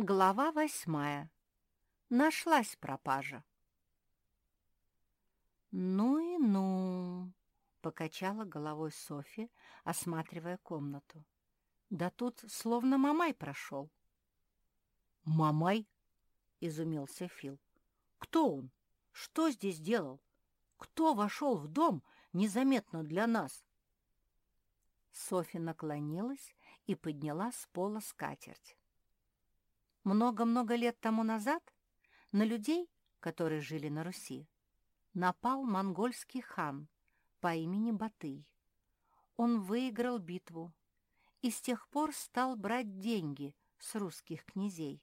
Глава восьмая. Нашлась пропажа. «Ну и ну!» — покачала головой Софи, осматривая комнату. «Да тут словно Мамай прошел». «Мамай?» — изумился Фил. «Кто он? Что здесь делал? Кто вошел в дом незаметно для нас?» Софи наклонилась и подняла с пола скатерть. Много-много лет тому назад на людей, которые жили на Руси, напал монгольский хан по имени Батый. Он выиграл битву и с тех пор стал брать деньги с русских князей.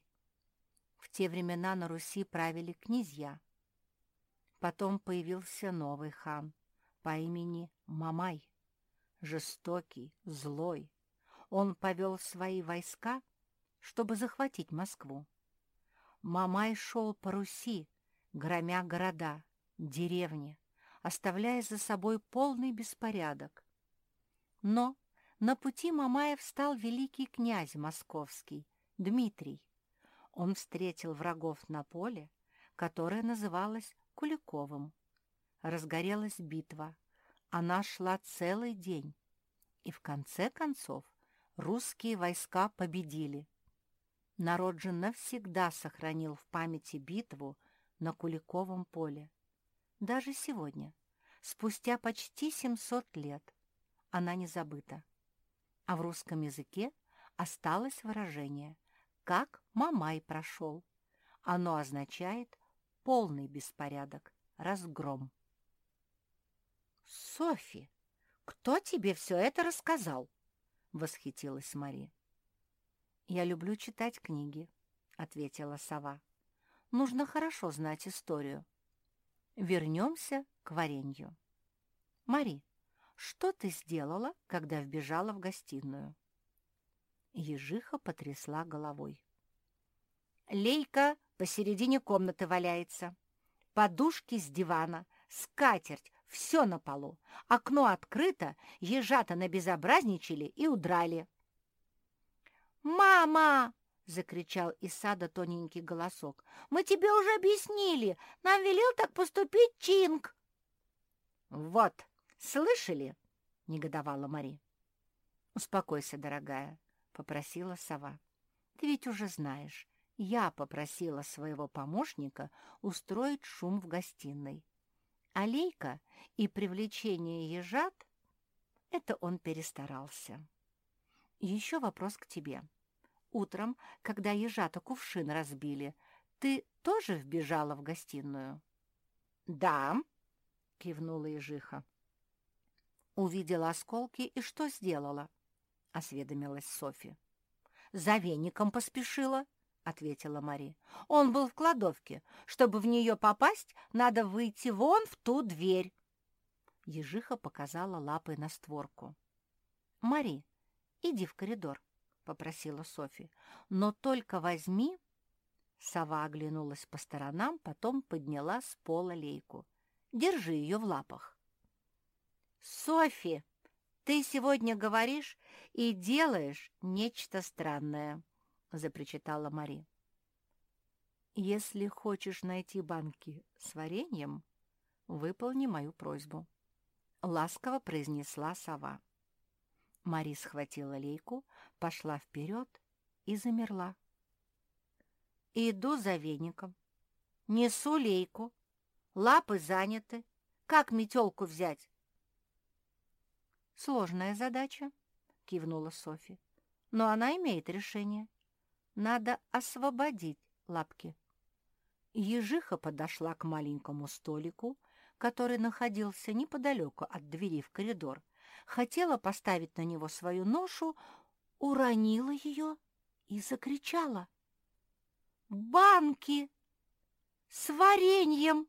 В те времена на Руси правили князья. Потом появился новый хан по имени Мамай. Жестокий, злой. Он повел свои войска — чтобы захватить Москву. Мамай шел по Руси, громя города, деревни, оставляя за собой полный беспорядок. Но на пути Мамая встал великий князь московский, Дмитрий. Он встретил врагов на поле, которое называлось Куликовым. Разгорелась битва. Она шла целый день. И в конце концов русские войска победили. Народ же навсегда сохранил в памяти битву на Куликовом поле. Даже сегодня, спустя почти 700 лет, она не забыта. А в русском языке осталось выражение «как Мамай прошел». Оно означает полный беспорядок, разгром. «Софи, кто тебе все это рассказал?» — восхитилась Мария. «Я люблю читать книги», — ответила сова. «Нужно хорошо знать историю. Вернемся к варенью. Мари, что ты сделала, когда вбежала в гостиную?» Ежиха потрясла головой. «Лейка посередине комнаты валяется. Подушки с дивана, скатерть, все на полу. Окно открыто, ежата набезобразничали и удрали. «Мама!» — закричал из сада тоненький голосок. «Мы тебе уже объяснили. Нам велел так поступить Чинг!» «Вот, слышали?» — негодовала Мари. «Успокойся, дорогая», — попросила сова. «Ты ведь уже знаешь, я попросила своего помощника устроить шум в гостиной. Алейка и привлечение ежат — это он перестарался. Еще вопрос к тебе. Утром, когда ежата кувшин разбили, ты тоже вбежала в гостиную?» «Да», — кивнула ежиха. «Увидела осколки и что сделала?» — осведомилась Софи. «За веником поспешила», — ответила Мари. «Он был в кладовке. Чтобы в нее попасть, надо выйти вон в ту дверь». Ежиха показала лапой на створку. «Мари, иди в коридор», — попросила Софи. «Но только возьми...» Сова оглянулась по сторонам, потом подняла с пола лейку. «Держи ее в лапах». «Софи, ты сегодня говоришь и делаешь нечто странное», — запричитала Мари. «Если хочешь найти банки с вареньем, выполни мою просьбу», — ласково произнесла сова. Мари схватила лейку, пошла вперед и замерла. «Иду за веником. Несу лейку. Лапы заняты. Как метелку взять?» «Сложная задача», — кивнула Софи. «Но она имеет решение. Надо освободить лапки». Ежиха подошла к маленькому столику, который находился неподалеку от двери в коридор, хотела поставить на него свою ношу, уронила ее и закричала. «Банки! С вареньем!»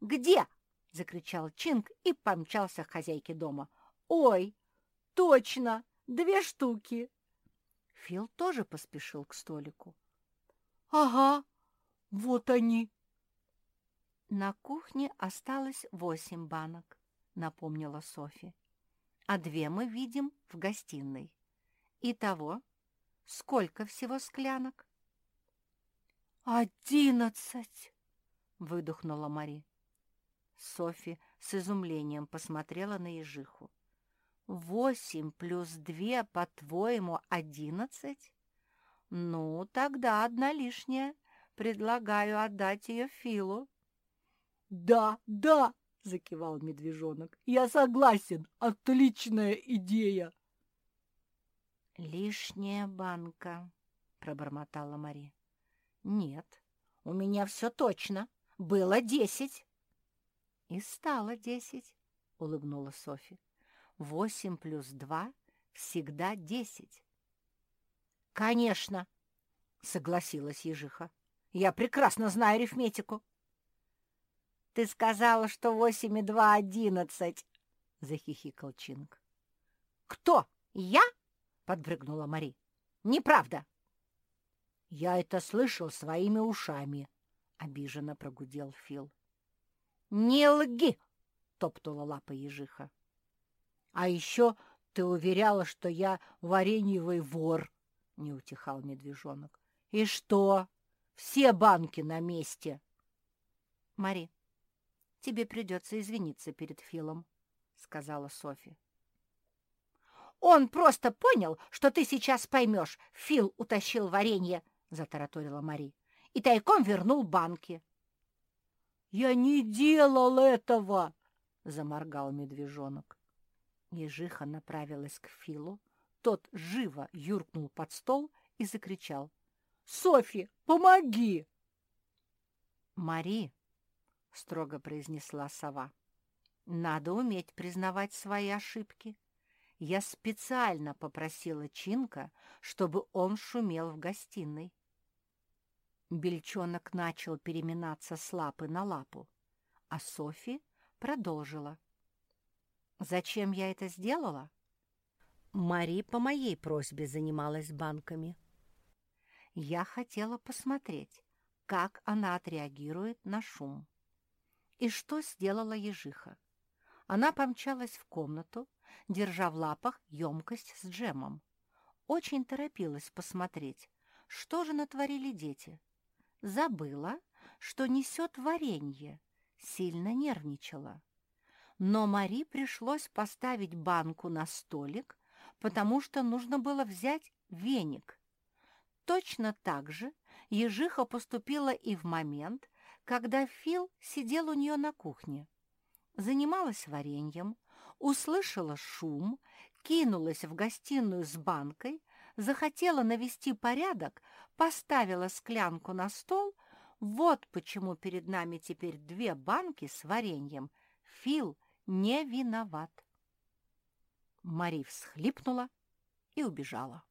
«Где?» — закричал Чинг и помчался к хозяйке дома. «Ой, точно, две штуки!» Фил тоже поспешил к столику. «Ага, вот они!» На кухне осталось восемь банок напомнила Софи. «А две мы видим в гостиной. Итого сколько всего склянок?» «Одиннадцать!» — выдохнула Мари. Софи с изумлением посмотрела на ежиху. «Восемь плюс две, по-твоему, одиннадцать? Ну, тогда одна лишняя. Предлагаю отдать ее Филу». «Да, да!» — закивал медвежонок. «Я согласен. Отличная идея!» «Лишняя банка», — пробормотала Мари. «Нет, у меня все точно. Было десять». «И стало десять», — улыбнулась Софи. «Восемь плюс два всегда десять». «Конечно», — согласилась ежиха. «Я прекрасно знаю арифметику». «Ты сказала, что восемь и два — одиннадцать», — захихикал Чинг. «Кто? Я?» — подпрыгнула Мари. «Неправда». «Я это слышал своими ушами», — обиженно прогудел Фил. «Не лги!» — топнула лапа ежиха. «А еще ты уверяла, что я вареньевый вор», — не утихал медвежонок. «И что? Все банки на месте!» «Мари, тебе придется извиниться перед Филом», — сказала Софи. «Он просто понял, что ты сейчас поймешь. Фил утащил варенье», — затараторила Мари, — «и тайком вернул банки». «Я не делал этого!» — заморгал медвежонок. Ежиха направилась к Филу. Тот живо юркнул под стол и закричал. «Софи, помоги!» «Мари!» — строго произнесла сова. «Надо уметь признавать свои ошибки. Я специально попросила Чинка, чтобы он шумел в гостиной. Бельчонок начал переминаться с лапы на лапу, а Софи продолжила. «Зачем я это сделала?» Мари по моей просьбе занималась банками. Я хотела посмотреть, как она отреагирует на шум. И что сделала ежиха? Она помчалась в комнату, держа в лапах емкость с джемом. Очень торопилась посмотреть, что же натворили дети забыла, что несет варенье, сильно нервничала. Но Мари пришлось поставить банку на столик, потому что нужно было взять веник. Точно так же ежиха поступила и в момент, когда Фил сидел у нее на кухне. Занималась вареньем, услышала шум, кинулась в гостиную с банкой, захотела навести порядок, поставила склянку на стол. Вот почему перед нами теперь две банки с вареньем. Фил не виноват. Мари всхлипнула и убежала.